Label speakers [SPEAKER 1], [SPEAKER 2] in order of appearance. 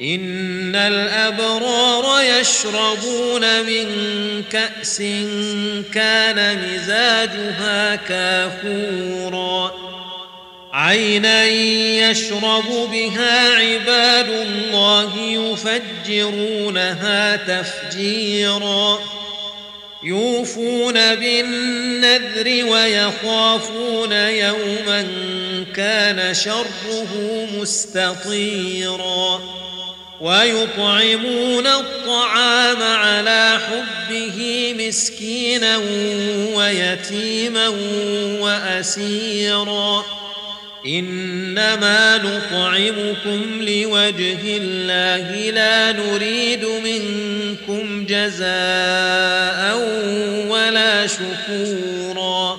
[SPEAKER 1] ان الابرار يشربون من كاس كان مزاجها كافورا. عينا يشرب بها عباد الله يفجرونها تفجيرا. يوفون بالنذر ويخافون يوما كان شره مستطيرا. وَيُطْعِمُونَ الطَّعَامَ عَلَى حُبِّهِ مِسْكِينًا وَيَتِيمًا وَأَسِيرًا إِنَّمَا نُطْعِمُكُمْ لِوَجْهِ اللَّهِ لَا نُرِيدُ مِنْكُمْ جَزَاءً وَلَا شُكُورًا